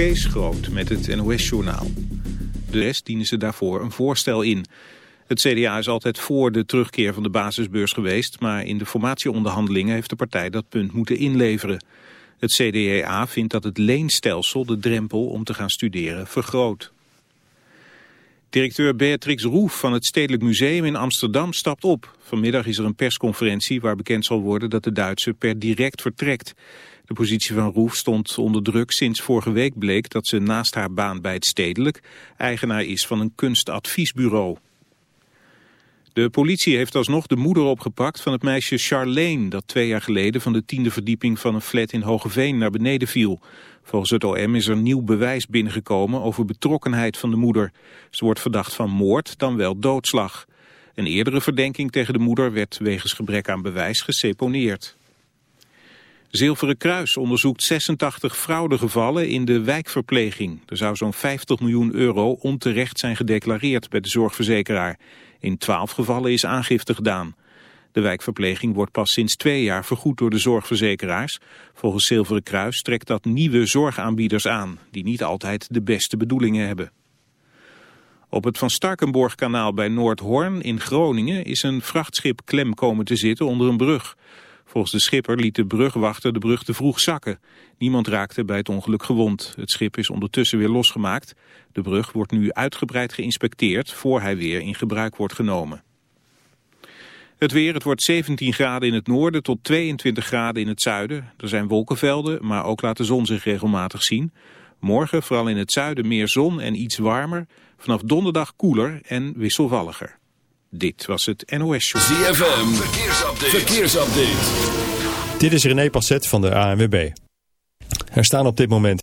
Kees Groot met het NOS-journaal. De rest dienen ze daarvoor een voorstel in. Het CDA is altijd voor de terugkeer van de basisbeurs geweest... maar in de formatieonderhandelingen heeft de partij dat punt moeten inleveren. Het CDA vindt dat het leenstelsel de drempel om te gaan studeren vergroot. Directeur Beatrix Roef van het Stedelijk Museum in Amsterdam stapt op. Vanmiddag is er een persconferentie waar bekend zal worden dat de Duitse per direct vertrekt. De positie van Roef stond onder druk sinds vorige week bleek dat ze naast haar baan bij het Stedelijk eigenaar is van een kunstadviesbureau. De politie heeft alsnog de moeder opgepakt van het meisje Charlene... dat twee jaar geleden van de tiende verdieping van een flat in Hogeveen naar beneden viel. Volgens het OM is er nieuw bewijs binnengekomen over betrokkenheid van de moeder. Ze wordt verdacht van moord, dan wel doodslag. Een eerdere verdenking tegen de moeder werd wegens gebrek aan bewijs geseponeerd. Zilveren Kruis onderzoekt 86 fraudegevallen in de wijkverpleging. Er zou zo'n 50 miljoen euro onterecht zijn gedeclareerd bij de zorgverzekeraar. In 12 gevallen is aangifte gedaan. De wijkverpleging wordt pas sinds twee jaar vergoed door de zorgverzekeraars. Volgens Zilveren Kruis trekt dat nieuwe zorgaanbieders aan... die niet altijd de beste bedoelingen hebben. Op het Van Starkenborgkanaal bij Noordhoorn in Groningen... is een vrachtschip klem komen te zitten onder een brug... Volgens de schipper liet de brugwachter de brug te vroeg zakken. Niemand raakte bij het ongeluk gewond. Het schip is ondertussen weer losgemaakt. De brug wordt nu uitgebreid geïnspecteerd voor hij weer in gebruik wordt genomen. Het weer, het wordt 17 graden in het noorden tot 22 graden in het zuiden. Er zijn wolkenvelden, maar ook laat de zon zich regelmatig zien. Morgen vooral in het zuiden meer zon en iets warmer. Vanaf donderdag koeler en wisselvalliger. Dit was het NOS Show. ZFM, verkeersupdate. verkeersupdate. Dit is René Passet van de ANWB. Er staan op dit moment...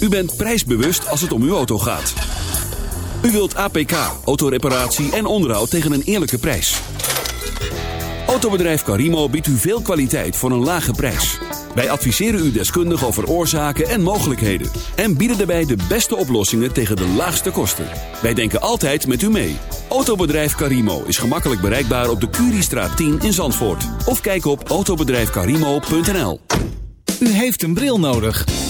U bent prijsbewust als het om uw auto gaat. U wilt APK, autoreparatie en onderhoud tegen een eerlijke prijs. Autobedrijf Carimo biedt u veel kwaliteit voor een lage prijs. Wij adviseren u deskundig over oorzaken en mogelijkheden. En bieden daarbij de beste oplossingen tegen de laagste kosten. Wij denken altijd met u mee. Autobedrijf Carimo is gemakkelijk bereikbaar op de Curiestraat 10 in Zandvoort. Of kijk op autobedrijfcarimo.nl U heeft een bril nodig.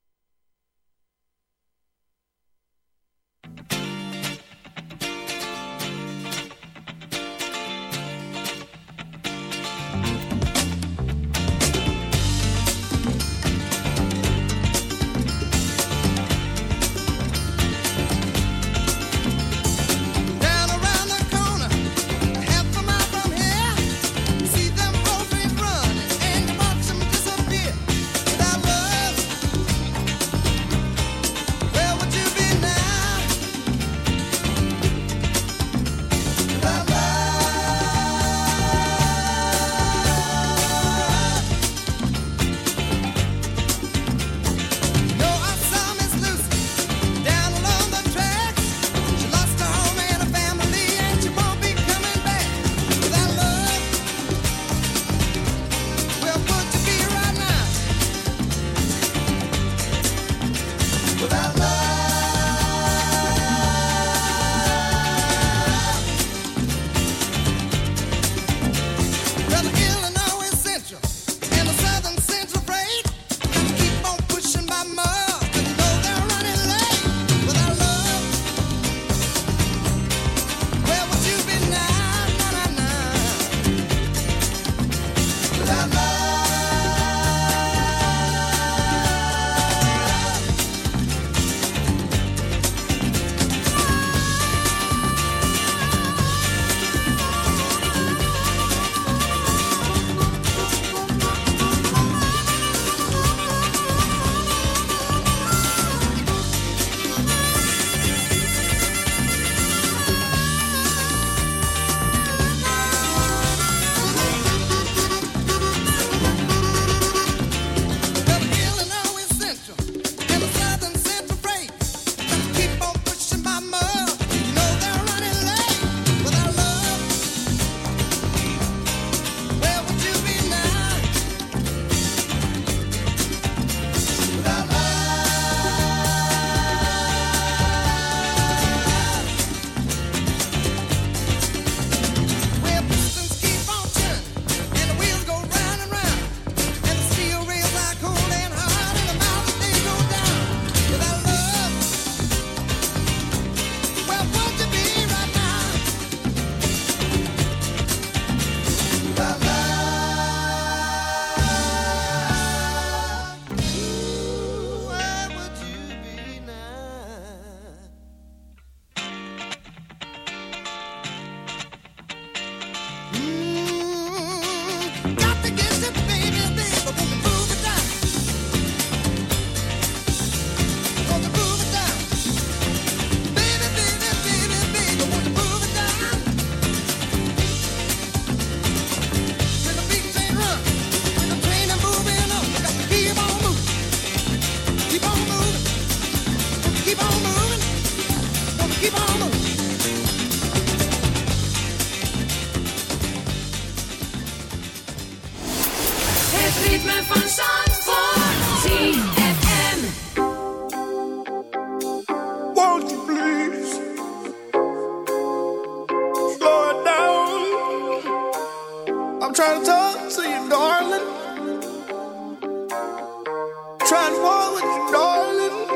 Trying walk with you, darling.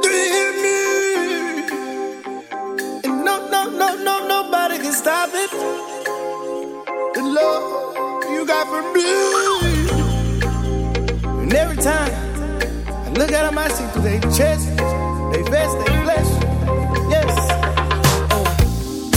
Do you hear me? And no, no, no, no, nobody can stop it. The love you got for me. And every time I look at them, I see through their chest, they vest, they flesh. Yes.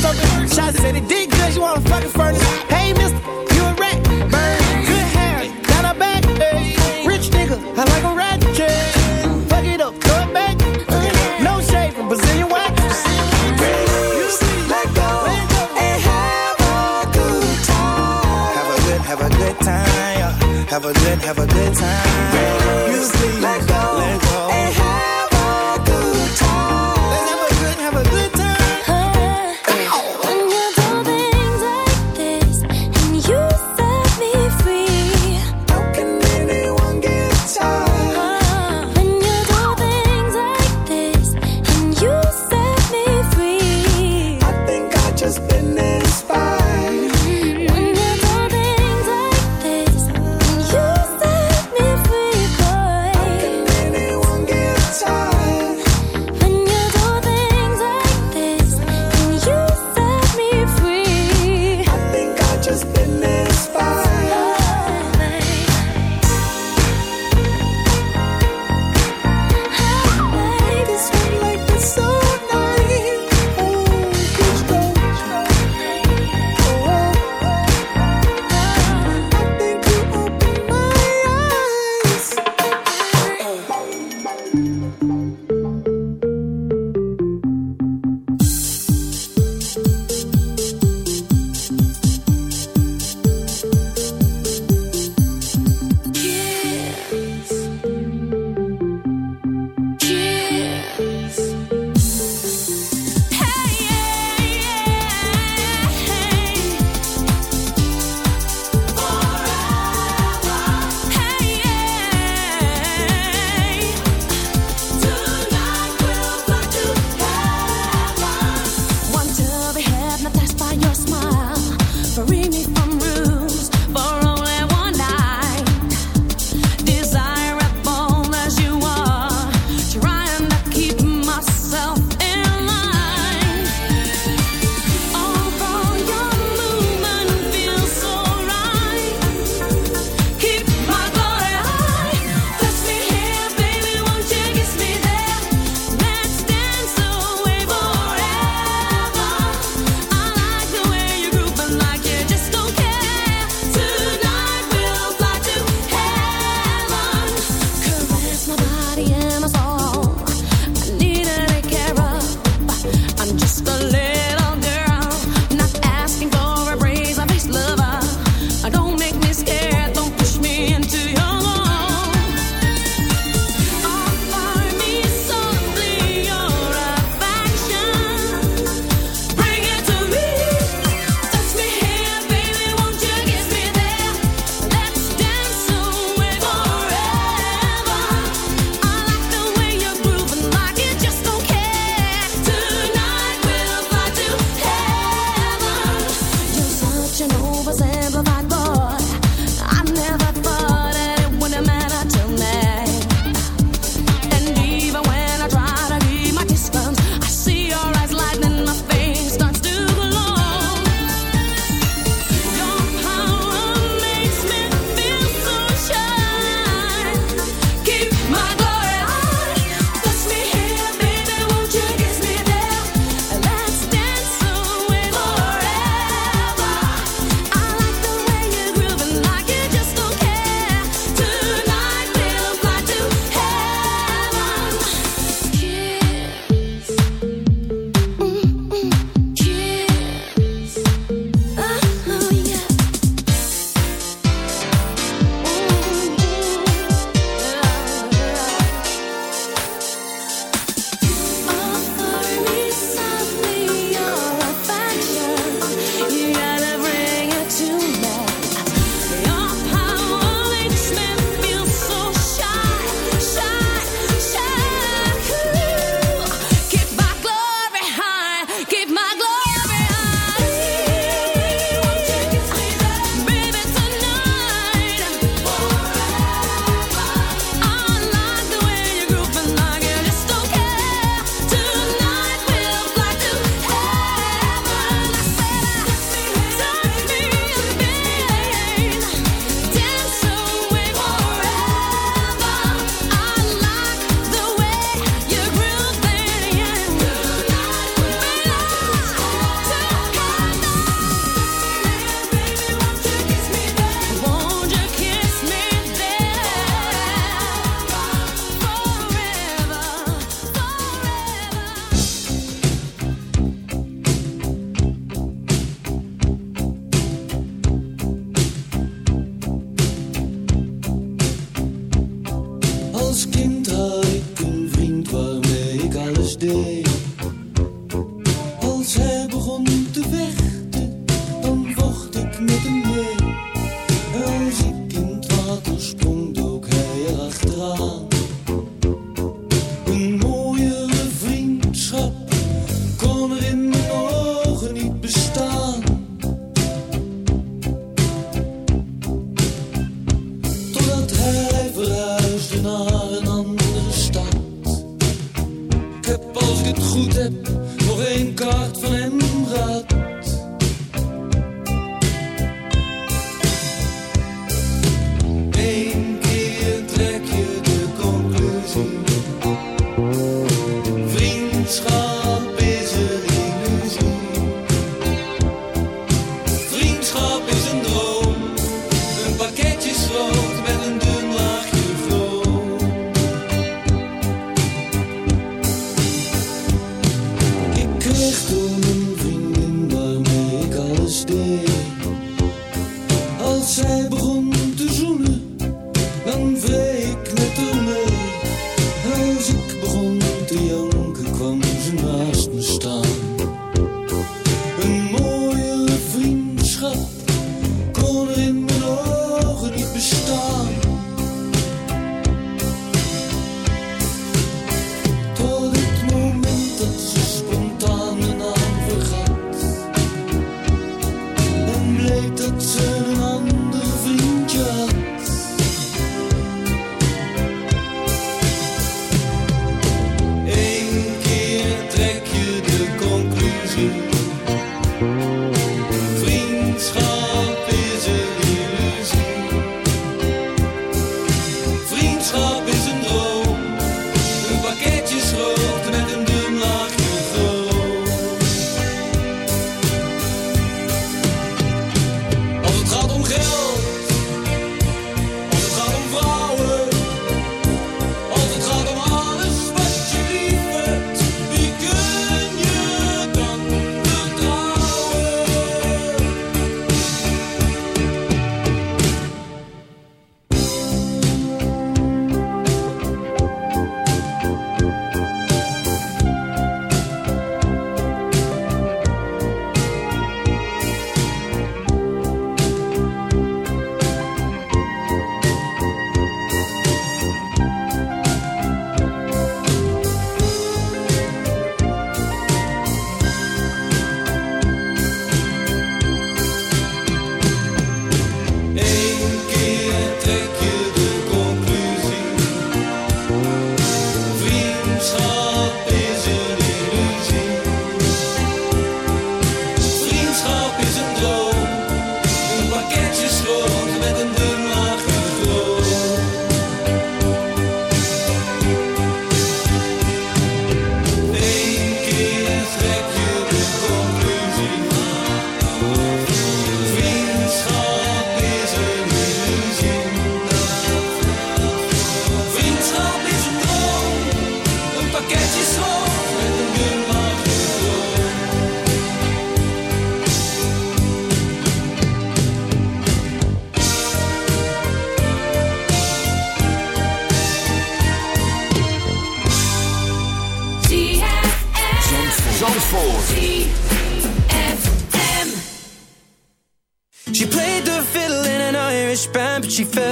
something. Said it did good, you wanna fucking furnace. Hey, mister, you a rat. Burn, good hair, down her back. Hey, rich nigga, I like a rat. Fuck it up, throw it back. No shade from Brazilian wax. Let go and have a good time. Have a good, have a good time. Have a good, have a good time. You let go, let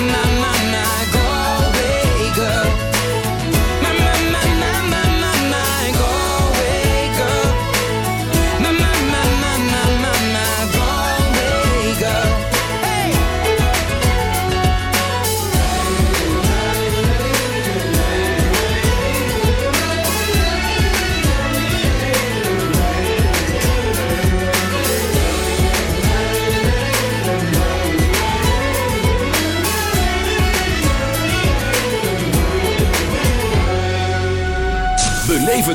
My, my, my,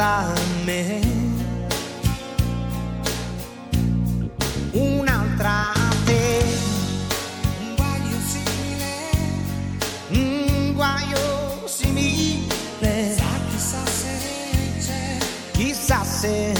Sorprenda me. Un'altra te. Un guaio simile. Un guaio simile. Chissà se c'è. Chissà se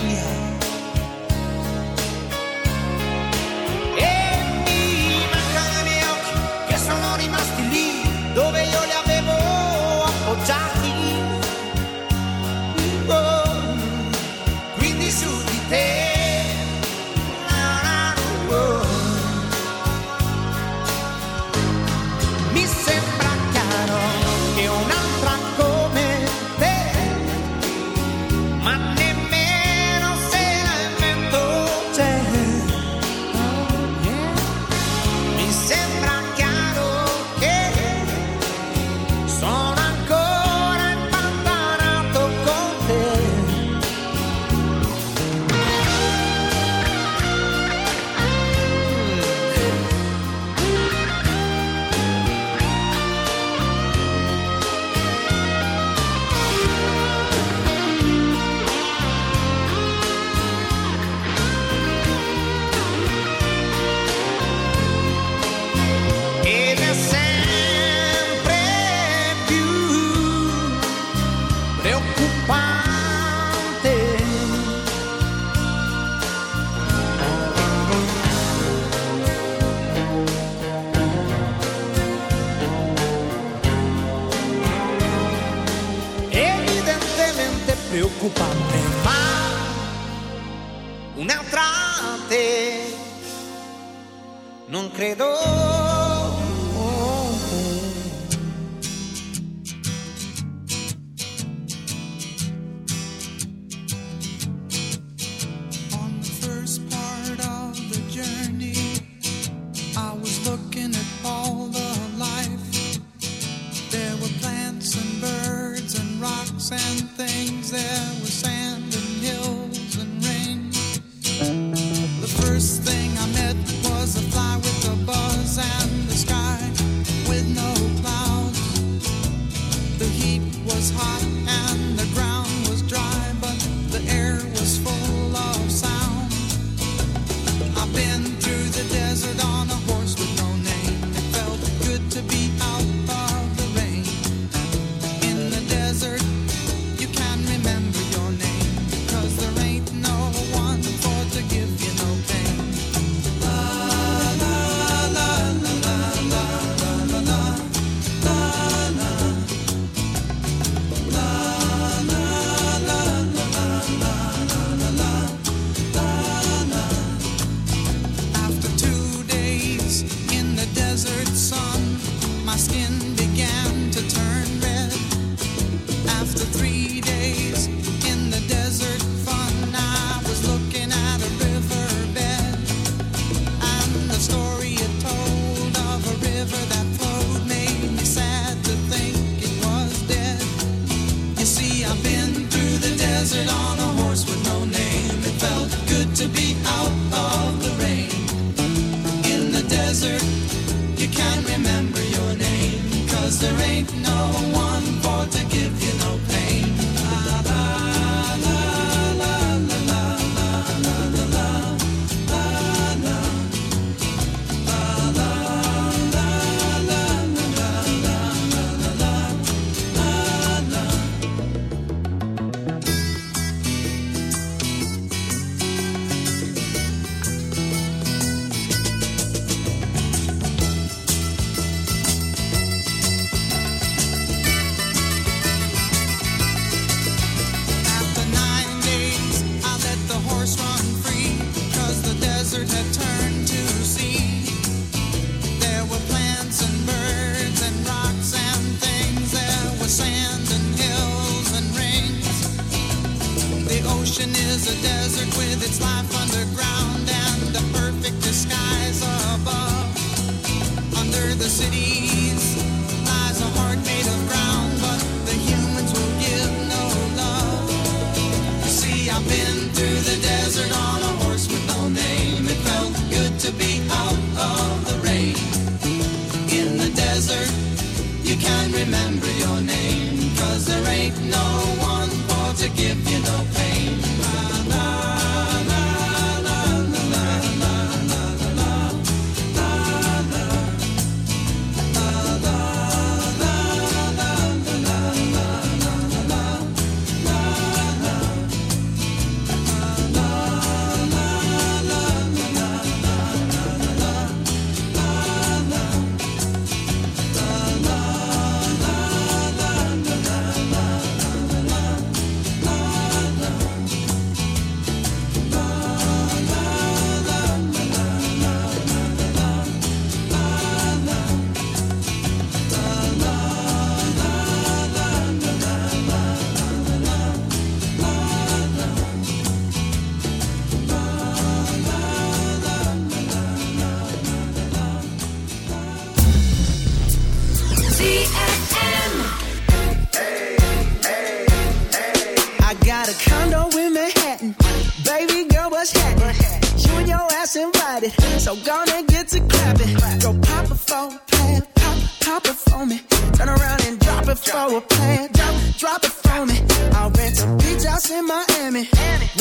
that's invited. So gonna get to clapping. Go pop a phone, plan, pop, pop it for me. Turn around and drop it for a plan. Drop, drop it for me. I'll rent a beach house in Miami.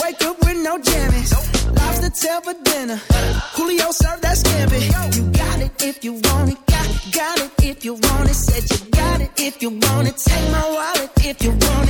Wake up with no jammies. Lobster tail for dinner. Julio served that scampi. You got it if you want it. Got, got it if you want it. Said you got it if you want it. Take my wallet if you want it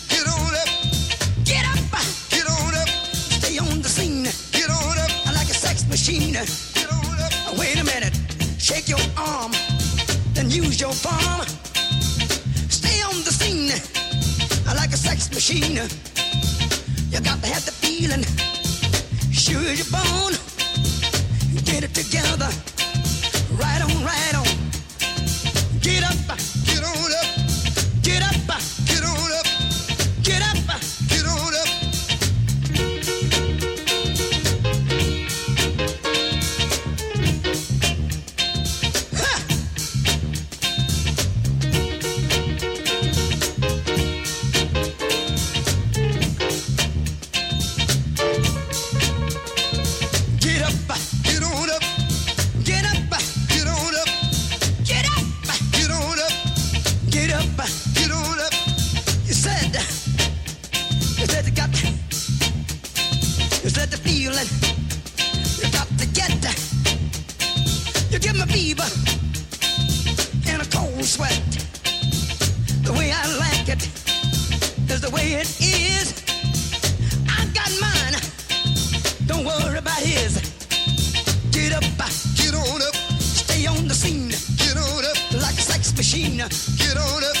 Palm. Stay on the scene like a sex machine. You got to have the feeling, sure as you're born. Get it together, Get on up,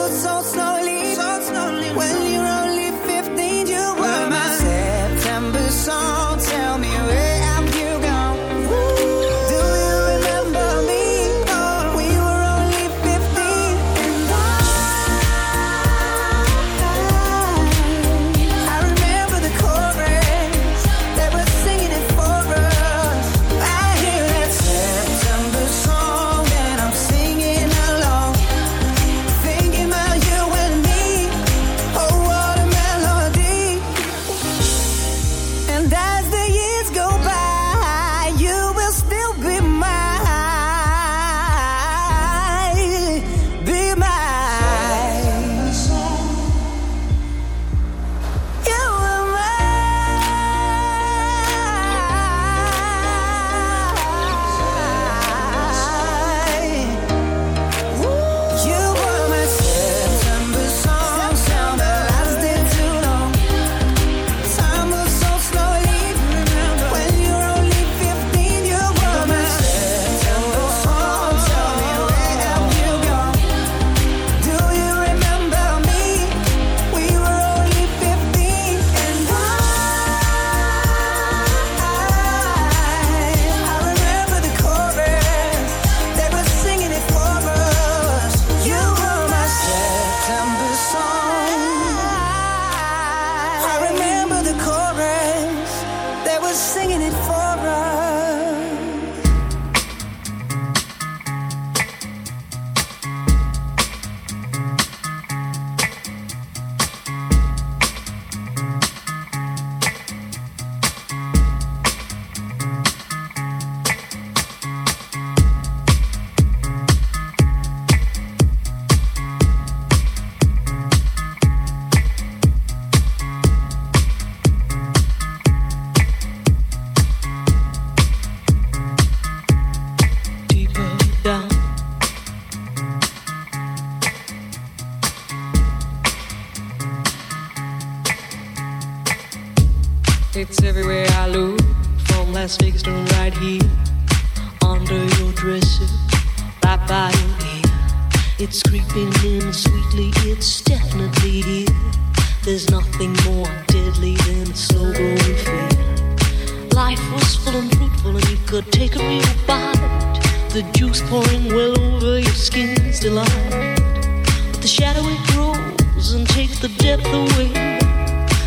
the shadow it grows and takes the depth away,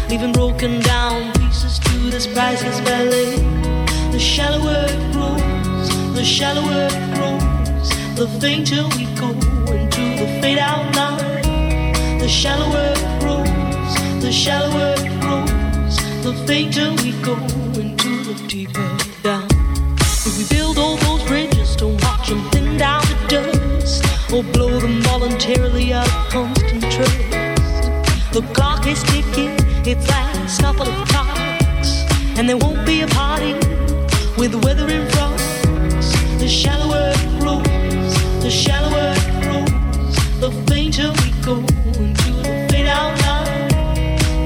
leaving broken down pieces to this priceless ballet. The shallower it grows, the shallower it grows, the fainter we go into the fade out line. The shallower it grows, the shallower it grows, the fainter we go into the deeper down. If we build or blow them voluntarily out of constant trust. The clock is ticking, it's last couple of clocks, and there won't be a party with the weather in front. The shallower it grows, the shallower it grows, the fainter we go into the fade out line.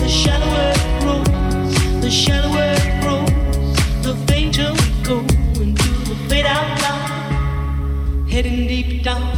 The shallower it grows, the shallower it grows, the fainter we go into the fade out line. Heading deep down,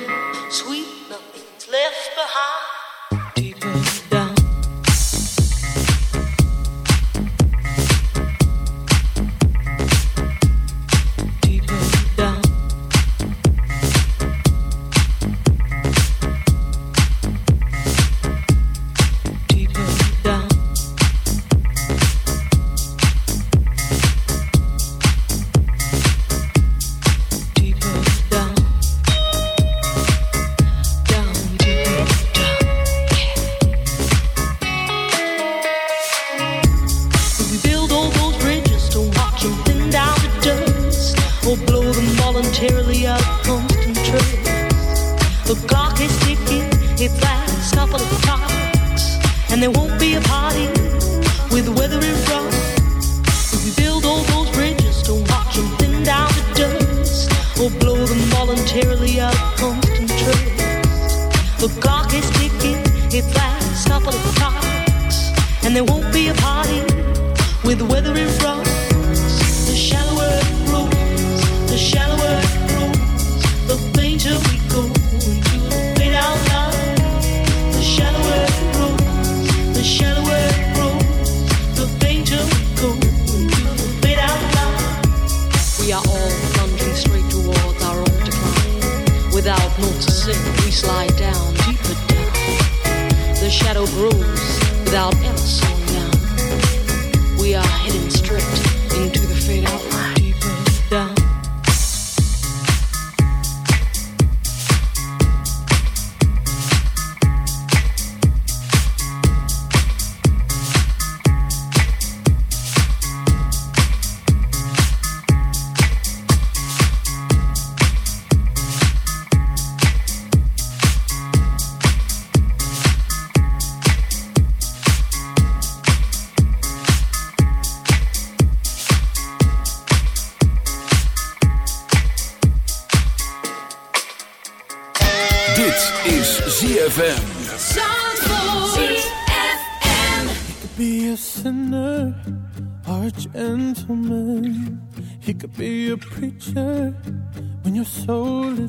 The clock is ticking, it's last couple of clocks, and there won't be a party without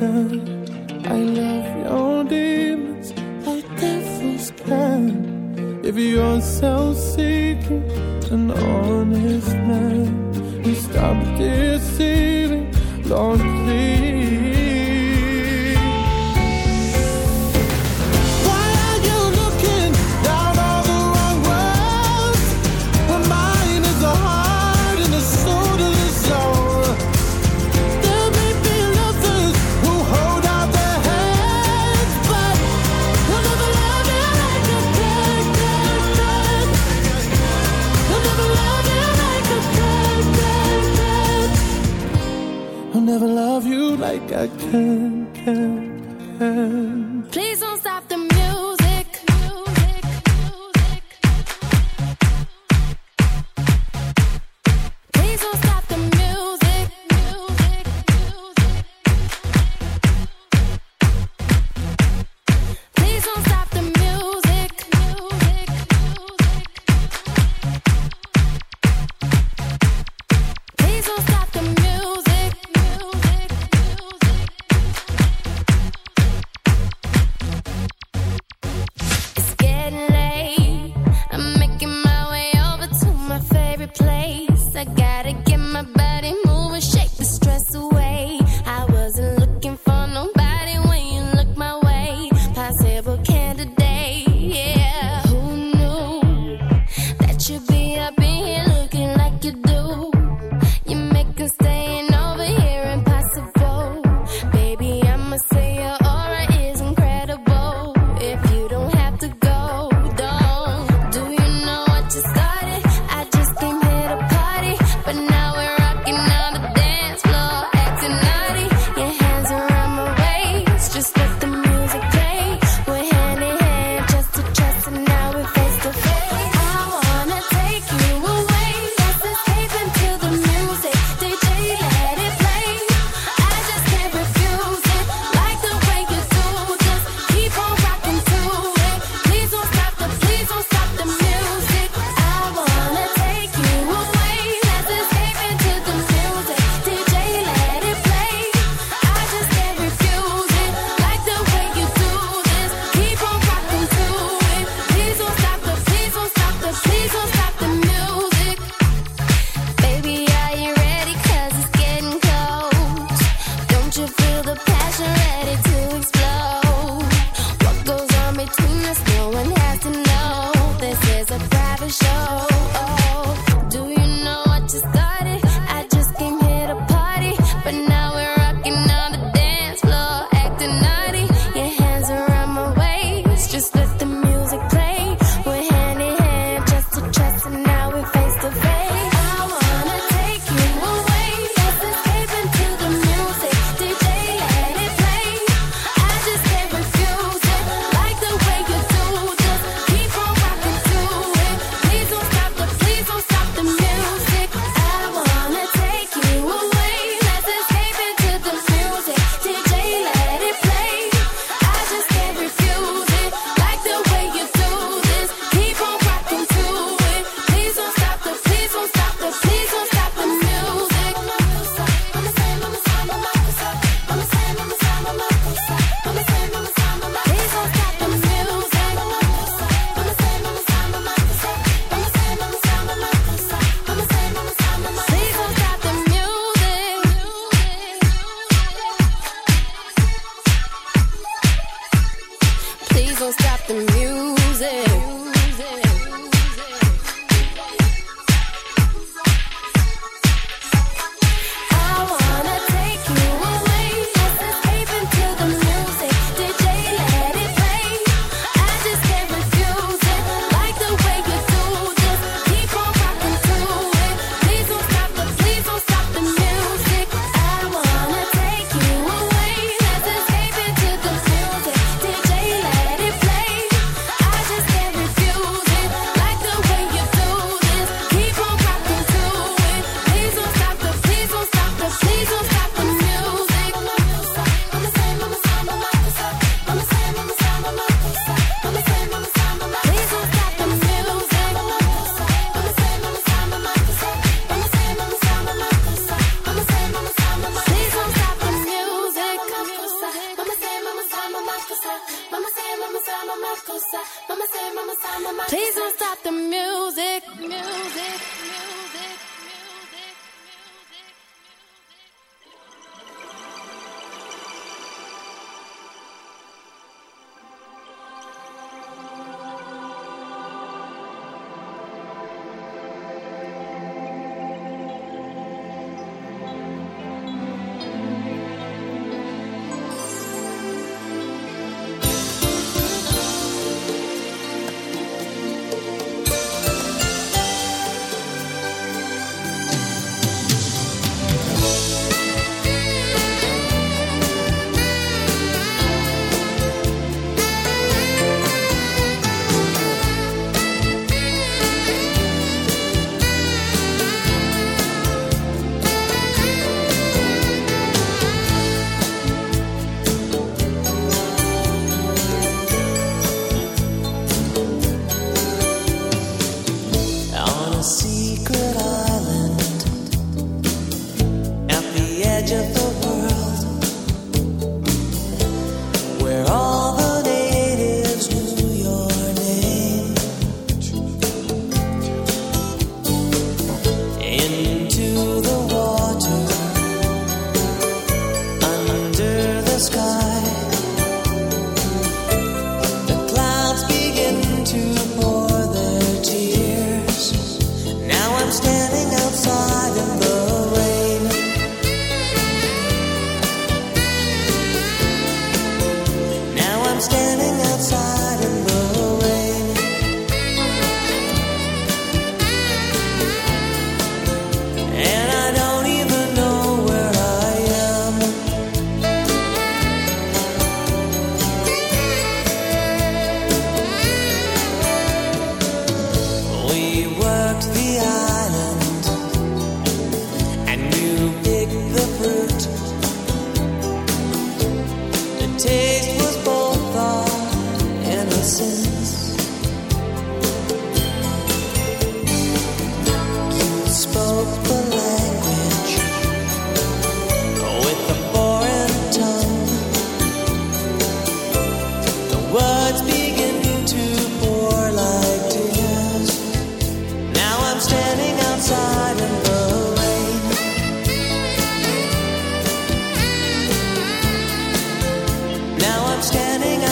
together. her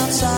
outside.